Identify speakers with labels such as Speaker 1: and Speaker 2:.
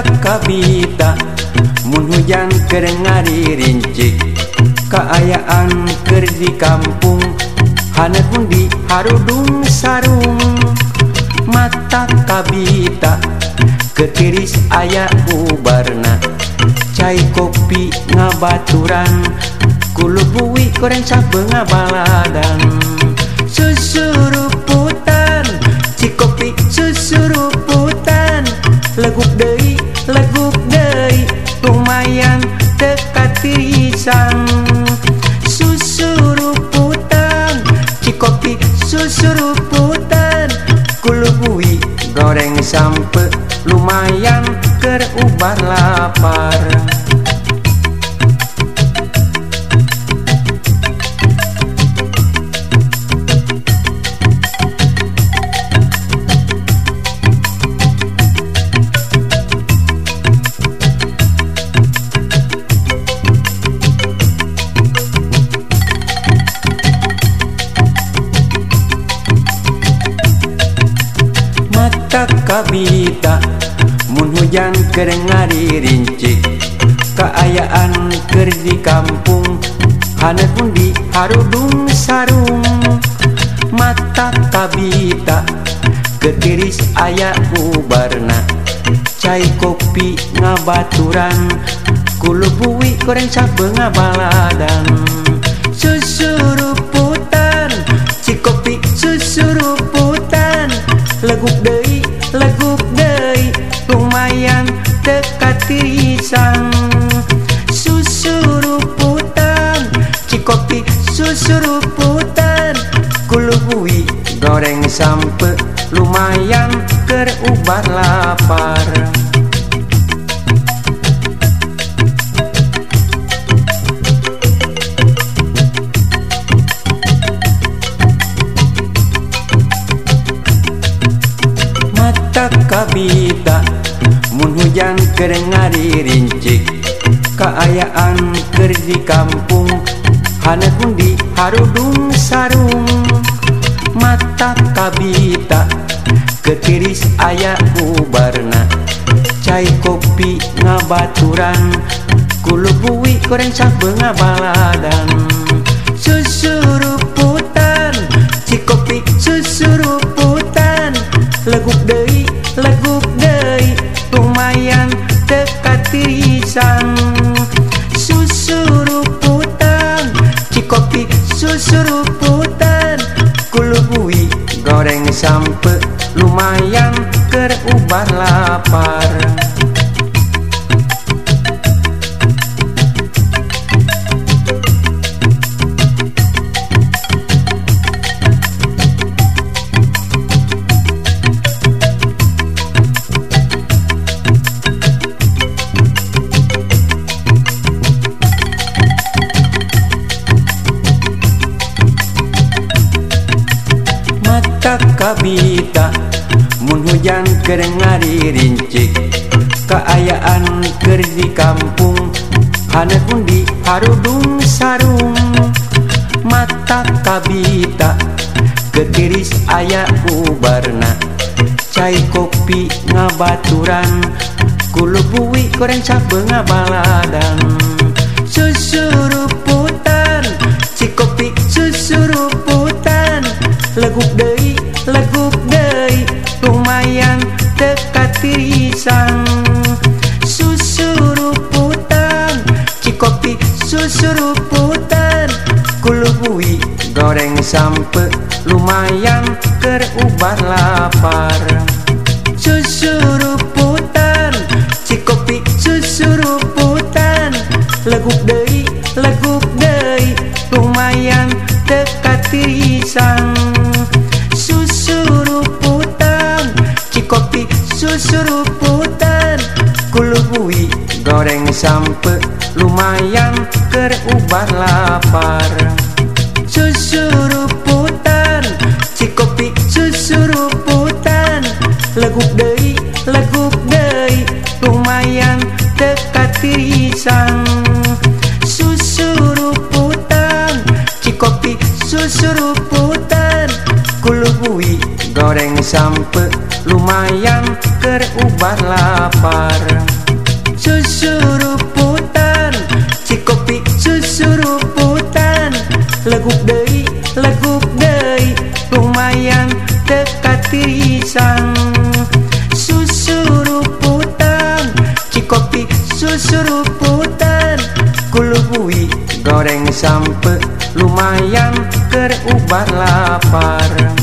Speaker 1: kabitamun hujan kerengari rinci. Keayaan ker di kampung Han pun di Harudung sarung. Mata kabita ketiris aya ubarna. Cair kopi ngabaturan kulubuwi koreng sabenga baladan susuruputan cikopi susuruputan leguk deui sampai lumayan keubar lapar. Mata kabitamun hujan kerengari rinci. Keayaan ker di kampung Han pun di Harudung sarung. Mata kabita ketiris aya ubarna cair kopi ngabaturan kulubuwi koreng sabenga baladan susuruputan cikopi susuruputan leguk deui lumayan dekat pisang. Susuruputan cikopi susuruputan kulubuwi goreng sampe lumayan kerubar lapar. Mata lamun hujan kerengari rincik. Keayaan ker di kampung Hanet pundi harudung sarung. Mata kabita ketiris ayah ubarna cai kopi ngabaturan kulubuwi koreng sabengabaladan susuruh susuruputan kulubuwi goreng sampe lumayan kerubar lapar mata kabitamun hujan kerengari rinci keayaan ker di kampung Han pun di Harudung sarung. Mata kabita ketiris aya ubarna. Cair kopi ngabaturan kulubuwi koreng sabenga baladan susuruputan cikopi susuruputan leguk deui leguk deui lumayan dekat pisang. Susuruputan cikopi susuruputan kulubuwi goreng sampe lumayan kerubar lapar. Susuruputan sampe lumayan kerubar lapar. Susuruputan cikopi susuruputan leguk deui leguk deui lumayan dekat pisang. Susuruputan cikopi susuruputan kulubuwi goreng sampe lumayan kerubar lapar leguk deui leguk deui lumayan dekat pisang. Sampe Dei Dei dekatisan susuruputan Cikopi susuruputan kulubui goreng sampai lumayan terubat lapar